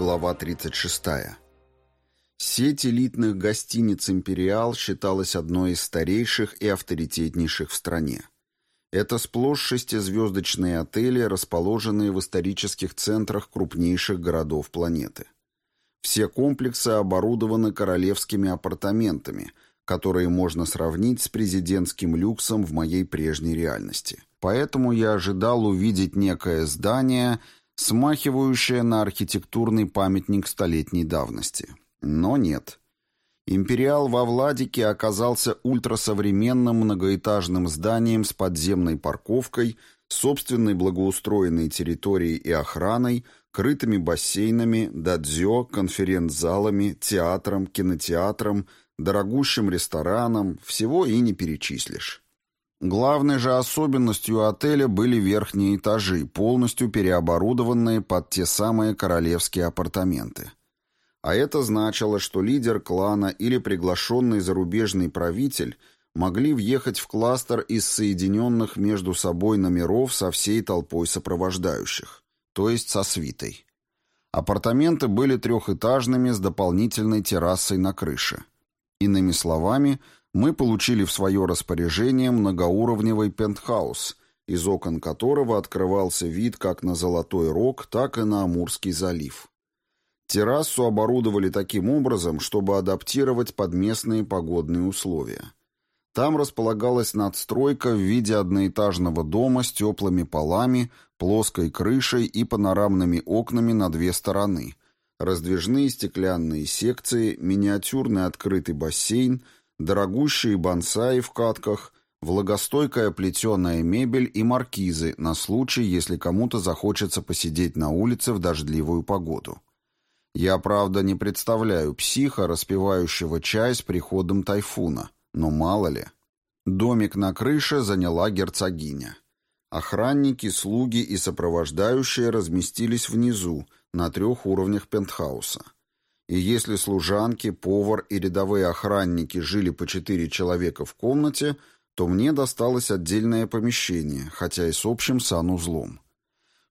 Глава 36. Сеть элитных гостиниц «Империал» считалась одной из старейших и авторитетнейших в стране. Это сплошь шестизвездочные отели, расположенные в исторических центрах крупнейших городов планеты. Все комплексы оборудованы королевскими апартаментами, которые можно сравнить с президентским люксом в моей прежней реальности. Поэтому я ожидал увидеть некое здание – смахивающая на архитектурный памятник столетней давности. Но нет. Империал во Владике оказался ультрасовременным многоэтажным зданием с подземной парковкой, собственной благоустроенной территорией и охраной, крытыми бассейнами, дадзё, конференц-залами, театром, кинотеатром, дорогущим рестораном, всего и не перечислишь. Главной же особенностью отеля были верхние этажи, полностью переоборудованные под те самые королевские апартаменты. А это значило, что лидер клана или приглашенный зарубежный правитель могли въехать в кластер из соединенных между собой номеров со всей толпой сопровождающих, то есть со свитой. Апартаменты были трехэтажными с дополнительной террасой на крыше. Иными словами – мы получили в свое распоряжение многоуровневый пентхаус, из окон которого открывался вид как на Золотой Рог, так и на Амурский залив. Террасу оборудовали таким образом, чтобы адаптировать под местные погодные условия. Там располагалась надстройка в виде одноэтажного дома с теплыми полами, плоской крышей и панорамными окнами на две стороны, раздвижные стеклянные секции, миниатюрный открытый бассейн – дорогущие бонсаи в катках, влагостойкая плетеная мебель и маркизы на случай, если кому-то захочется посидеть на улице в дождливую погоду. Я, правда, не представляю психа, распивающего чай с приходом тайфуна, но мало ли. Домик на крыше заняла герцогиня. Охранники, слуги и сопровождающие разместились внизу, на трех уровнях пентхауса. И если служанки, повар и рядовые охранники жили по четыре человека в комнате, то мне досталось отдельное помещение, хотя и с общим санузлом.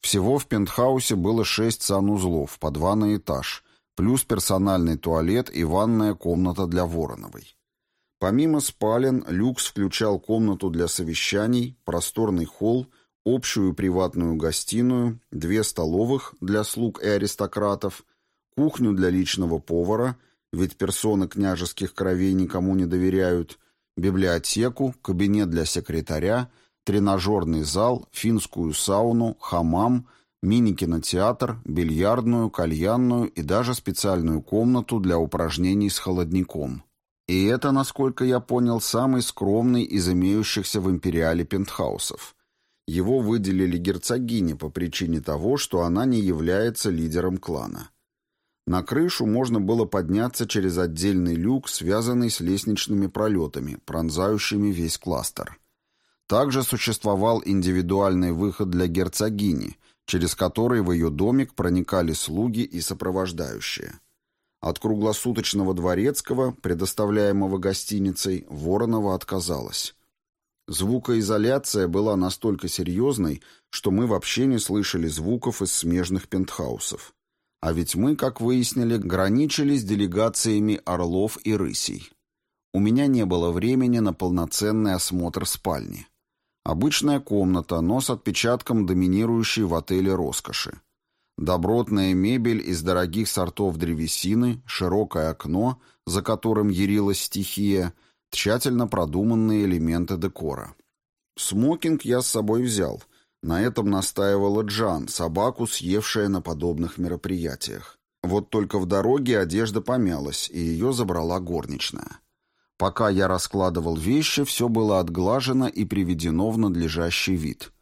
Всего в пентхаусе было шесть санузлов, по два на этаж, плюс персональный туалет и ванная комната для Вороновой. Помимо спален, люкс включал комнату для совещаний, просторный холл, общую приватную гостиную, две столовых для слуг и аристократов – кухню для личного повара, ведь персоны княжеских кровей никому не доверяют, библиотеку, кабинет для секретаря, тренажерный зал, финскую сауну, хамам, мини-кинотеатр, бильярдную, кальянную и даже специальную комнату для упражнений с холодником. И это, насколько я понял, самый скромный из имеющихся в империале пентхаусов. Его выделили герцогине по причине того, что она не является лидером клана. На крышу можно было подняться через отдельный люк, связанный с лестничными пролетами, пронзающими весь кластер. Также существовал индивидуальный выход для герцогини, через который в ее домик проникали слуги и сопровождающие. От круглосуточного дворецкого, предоставляемого гостиницей, Воронова отказалась. Звукоизоляция была настолько серьезной, что мы вообще не слышали звуков из смежных пентхаусов. А ведь мы, как выяснили, граничили с делегациями орлов и рысей. У меня не было времени на полноценный осмотр спальни. Обычная комната, но с отпечатком доминирующей в отеле роскоши. Добротная мебель из дорогих сортов древесины, широкое окно, за которым ярилась стихия, тщательно продуманные элементы декора. Смокинг я с собой взял — на этом настаивала Джан, собаку, съевшая на подобных мероприятиях. Вот только в дороге одежда помялась, и ее забрала горничная. Пока я раскладывал вещи, все было отглажено и приведено в надлежащий вид.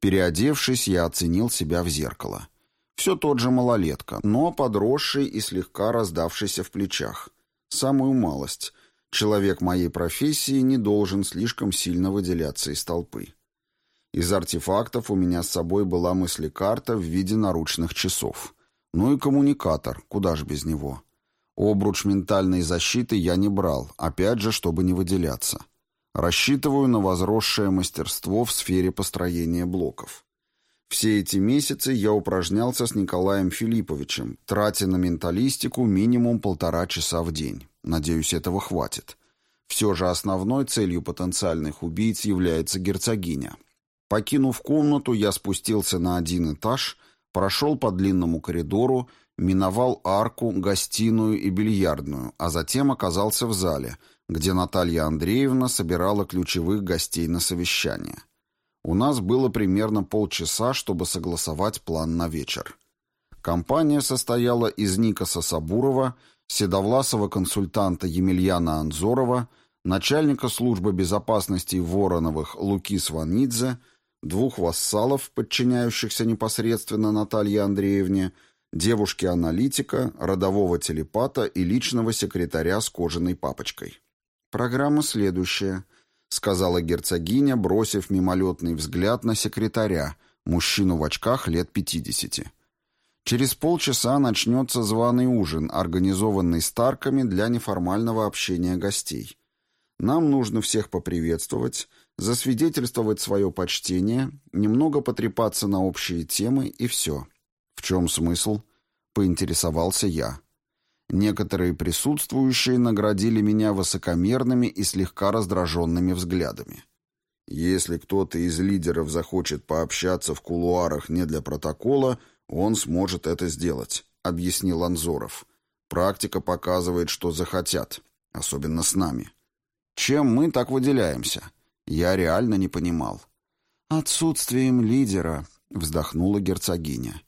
Переодевшись, я оценил себя в зеркало. Все тот же малолетка, но подросший и слегка раздавшийся в плечах. Самую малость. Человек моей профессии не должен слишком сильно выделяться из толпы. Из артефактов у меня с собой была мыслекарта в виде наручных часов. Ну и коммуникатор, куда ж без него. Обруч ментальной защиты я не брал, опять же, чтобы не выделяться. Рассчитываю на возросшее мастерство в сфере построения блоков. Все эти месяцы я упражнялся с Николаем Филипповичем, тратя на менталистику минимум полтора часа в день. Надеюсь, этого хватит. Все же основной целью потенциальных убийц является герцогиня. Покинув комнату, я спустился на один этаж, прошел по длинному коридору, миновал арку, гостиную и бильярдную, а затем оказался в зале, где Наталья Андреевна собирала ключевых гостей на совещание. У нас было примерно полчаса, чтобы согласовать план на вечер. Компания состояла из Никаса Сабурова, седовласого консультанта Емельяна Анзорова, начальника службы безопасности Вороновых Луки Сванидзе, двух вассалов, подчиняющихся непосредственно Наталье Андреевне, девушки-аналитика, родового телепата и личного секретаря с кожаной папочкой. Программа следующая –— сказала герцогиня, бросив мимолетный взгляд на секретаря, мужчину в очках лет пятидесяти. Через полчаса начнется званый ужин, организованный Старками для неформального общения гостей. Нам нужно всех поприветствовать, засвидетельствовать свое почтение, немного потрепаться на общие темы и все. В чем смысл? Поинтересовался я. Некоторые присутствующие наградили меня высокомерными и слегка раздраженными взглядами. Если кто-то из лидеров захочет пообщаться в кулуарах не для протокола, он сможет это сделать, объяснил Анзоров. Практика показывает, что захотят, особенно с нами. Чем мы так выделяемся? Я реально не понимал. Отсутствием лидера, вздохнула герцогиня.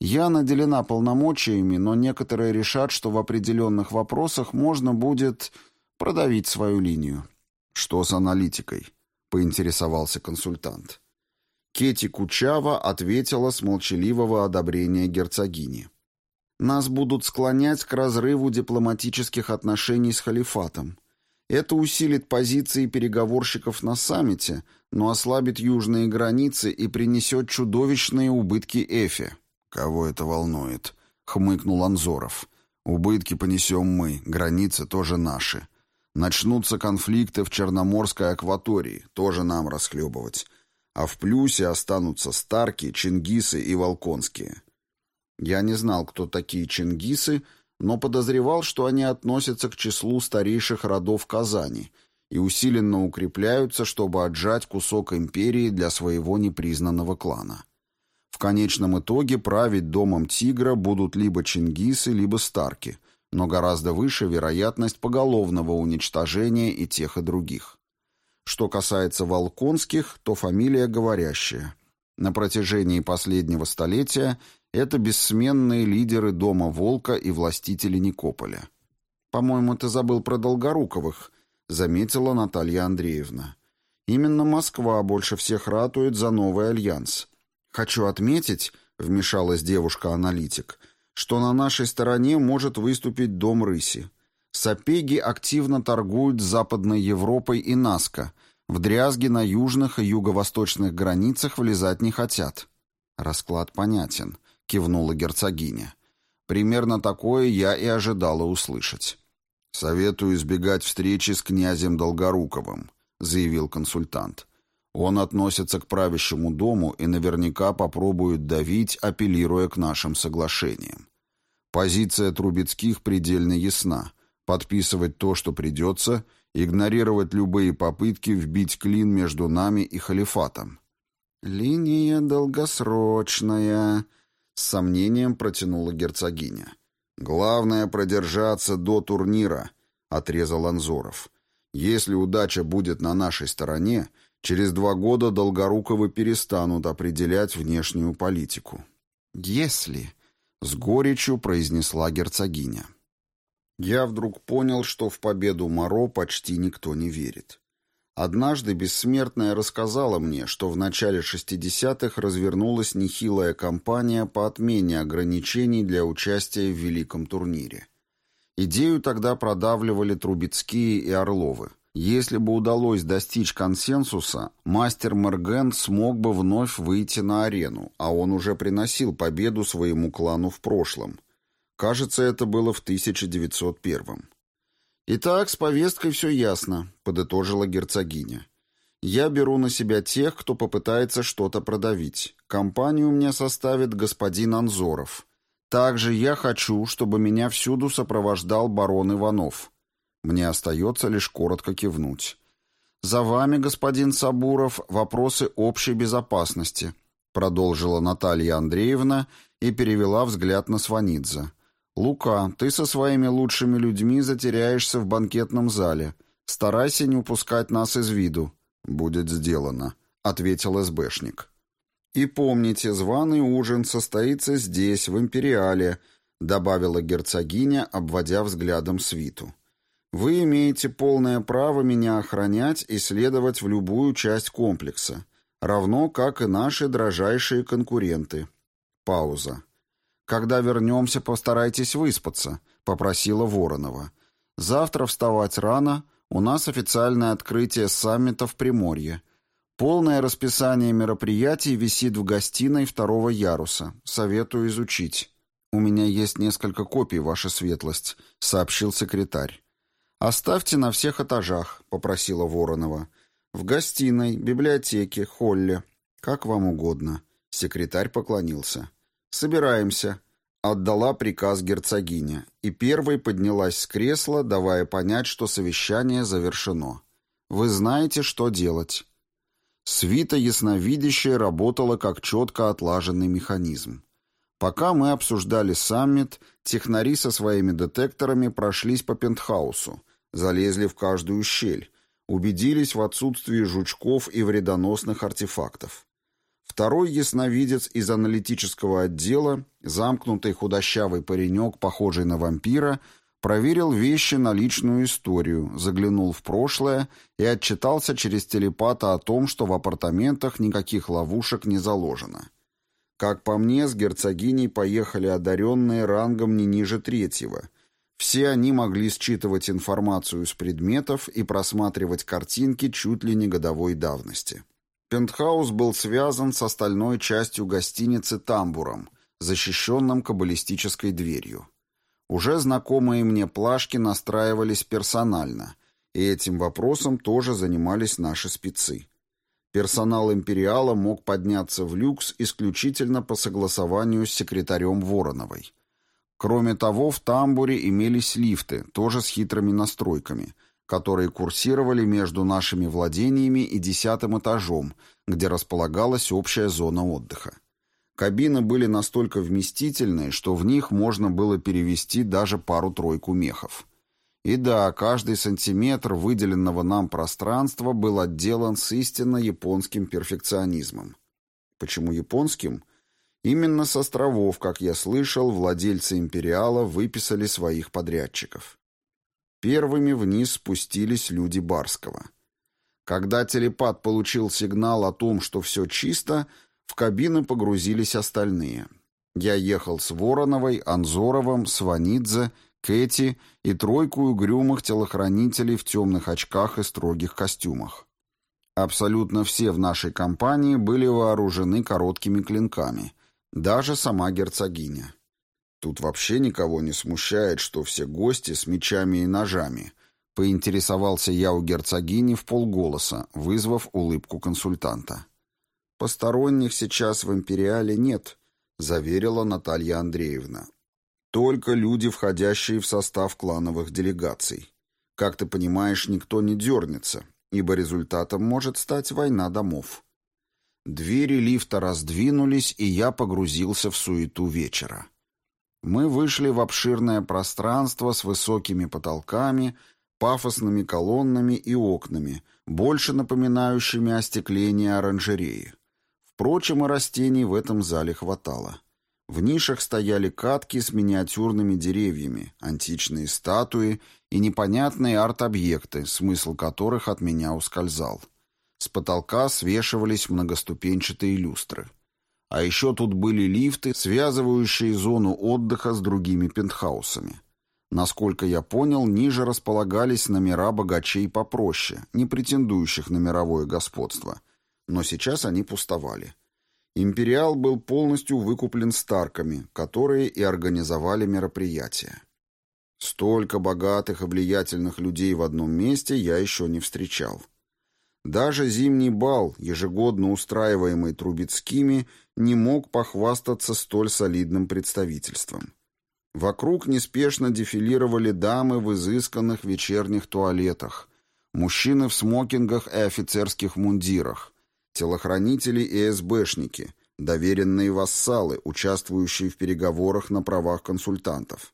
Я наделена полномочиями, но некоторые решат, что в определенных вопросах можно будет продавить свою линию. Что с аналитикой? поинтересовался консультант. Кети Кучава ответила с молчаливого одобрения герцогини. Нас будут склонять к разрыву дипломатических отношений с халифатом. Это усилит позиции переговорщиков на саммите, но ослабит южные границы и принесет чудовищные убытки Эфе. «Кого это волнует?» — хмыкнул Анзоров. «Убытки понесем мы, границы тоже наши. Начнутся конфликты в Черноморской акватории, тоже нам расхлебывать. А в плюсе останутся Старки, Чингисы и Волконские». Я не знал, кто такие Чингисы, но подозревал, что они относятся к числу старейших родов Казани и усиленно укрепляются, чтобы отжать кусок империи для своего непризнанного клана. В конечном итоге править домом тигра будут либо чингисы, либо старки, но гораздо выше вероятность поголовного уничтожения и тех, и других. Что касается волконских, то фамилия говорящая. На протяжении последнего столетия это бессменные лидеры дома Волка и властители Никополя. «По-моему, ты забыл про Долгоруковых», — заметила Наталья Андреевна. «Именно Москва больше всех ратует за новый альянс. «Хочу отметить», — вмешалась девушка-аналитик, «что на нашей стороне может выступить Дом Рыси. Сапеги активно торгуют с Западной Европой и Наска. В дрязги на южных и юго-восточных границах влезать не хотят». «Расклад понятен», — кивнула герцогиня. «Примерно такое я и ожидала услышать». «Советую избегать встречи с князем Долгоруковым», — заявил консультант. Он относится к правящему дому и наверняка попробует давить, апеллируя к нашим соглашениям. Позиция Трубецких предельно ясна. Подписывать то, что придется, игнорировать любые попытки вбить клин между нами и халифатом. «Линия долгосрочная», — с сомнением протянула герцогиня. «Главное — продержаться до турнира», — отрезал Анзоров. «Если удача будет на нашей стороне, Через два года Долгоруковы перестанут определять внешнюю политику. «Если...» — с горечью произнесла герцогиня. Я вдруг понял, что в победу Моро почти никто не верит. Однажды бессмертная рассказала мне, что в начале 60-х развернулась нехилая кампания по отмене ограничений для участия в великом турнире. Идею тогда продавливали Трубецкие и Орловы. Если бы удалось достичь консенсуса, мастер Мерген смог бы вновь выйти на арену, а он уже приносил победу своему клану в прошлом. Кажется, это было в 1901 «Итак, с повесткой все ясно», — подытожила герцогиня. Я беру на себя тех, кто попытается что-то продавить. Компанию мне составит господин Анзоров. Также я хочу, чтобы меня всюду сопровождал барон Иванов. Мне остается лишь коротко кивнуть. «За вами, господин Сабуров, вопросы общей безопасности», продолжила Наталья Андреевна и перевела взгляд на Сванидзе. «Лука, ты со своими лучшими людьми затеряешься в банкетном зале. Старайся не упускать нас из виду». «Будет сделано», — ответил СБшник. «И помните, званый ужин состоится здесь, в Империале», — добавила герцогиня, обводя взглядом свиту. «Вы имеете полное право меня охранять и следовать в любую часть комплекса, равно как и наши дрожайшие конкуренты». Пауза. «Когда вернемся, постарайтесь выспаться», — попросила Воронова. «Завтра вставать рано, у нас официальное открытие саммита в Приморье. Полное расписание мероприятий висит в гостиной второго яруса. Советую изучить. У меня есть несколько копий, ваша светлость, сообщил секретарь. Оставьте на всех этажах, попросила Воронова. В гостиной, библиотеке, холле, как вам угодно. Секретарь поклонился. Собираемся, отдала приказ герцогиня, и первой поднялась с кресла, давая понять, что совещание завершено. Вы знаете, что делать. Свита ясновидящая работала как четко отлаженный механизм. Пока мы обсуждали саммит, технари со своими детекторами прошлись по пентхаусу, залезли в каждую щель, убедились в отсутствии жучков и вредоносных артефактов. Второй ясновидец из аналитического отдела, замкнутый худощавый паренек, похожий на вампира, Проверил вещи на личную историю, заглянул в прошлое и отчитался через телепата о том, что в апартаментах никаких ловушек не заложено. Как по мне, с герцогиней поехали одаренные рангом не ниже третьего. Все они могли считывать информацию с предметов и просматривать картинки чуть ли не годовой давности. Пентхаус был связан с остальной частью гостиницы тамбуром, защищенным каббалистической дверью. Уже знакомые мне плашки настраивались персонально, и этим вопросом тоже занимались наши спецы. Персонал «Империала» мог подняться в люкс исключительно по согласованию с секретарем Вороновой. Кроме того, в тамбуре имелись лифты, тоже с хитрыми настройками, которые курсировали между нашими владениями и десятым этажом, где располагалась общая зона отдыха. Кабины были настолько вместительные, что в них можно было перевести даже пару-тройку мехов. И да, каждый сантиметр выделенного нам пространства был отделан с истинно японским перфекционизмом. Почему японским? Именно с островов, как я слышал, владельцы «Империала» выписали своих подрядчиков. Первыми вниз спустились люди Барского. Когда телепат получил сигнал о том, что все чисто – в кабины погрузились остальные. Я ехал с Вороновой, Анзоровым, Сванидзе, Кэти и тройку угрюмых телохранителей в темных очках и строгих костюмах. Абсолютно все в нашей компании были вооружены короткими клинками, даже сама герцогиня. Тут вообще никого не смущает, что все гости с мечами и ножами. Поинтересовался я у герцогини в полголоса, вызвав улыбку консультанта. «Посторонних сейчас в «Империале» нет», — заверила Наталья Андреевна. «Только люди, входящие в состав клановых делегаций. Как ты понимаешь, никто не дернется, ибо результатом может стать война домов». Двери лифта раздвинулись, и я погрузился в суету вечера. Мы вышли в обширное пространство с высокими потолками, пафосными колоннами и окнами, больше напоминающими остекление оранжереи. Впрочем, и растений в этом зале хватало. В нишах стояли катки с миниатюрными деревьями, античные статуи и непонятные арт-объекты, смысл которых от меня ускользал. С потолка свешивались многоступенчатые люстры. А еще тут были лифты, связывающие зону отдыха с другими пентхаусами. Насколько я понял, ниже располагались номера богачей попроще, не претендующих на мировое господство, но сейчас они пустовали. Империал был полностью выкуплен Старками, которые и организовали мероприятие. Столько богатых и влиятельных людей в одном месте я еще не встречал. Даже зимний бал, ежегодно устраиваемый Трубецкими, не мог похвастаться столь солидным представительством. Вокруг неспешно дефилировали дамы в изысканных вечерних туалетах, мужчины в смокингах и офицерских мундирах, телохранители и СБшники, доверенные вассалы, участвующие в переговорах на правах консультантов.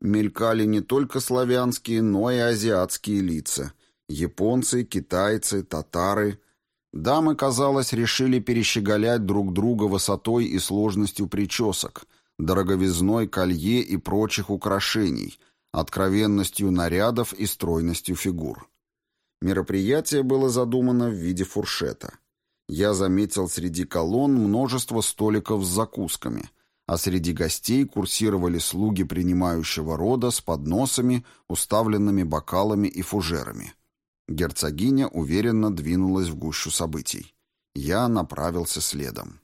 Мелькали не только славянские, но и азиатские лица. Японцы, китайцы, татары. Дамы, казалось, решили перещеголять друг друга высотой и сложностью причесок, дороговизной колье и прочих украшений, откровенностью нарядов и стройностью фигур. Мероприятие было задумано в виде фуршета. Я заметил среди колонн множество столиков с закусками, а среди гостей курсировали слуги принимающего рода с подносами, уставленными бокалами и фужерами. Герцогиня уверенно двинулась в гущу событий. Я направился следом.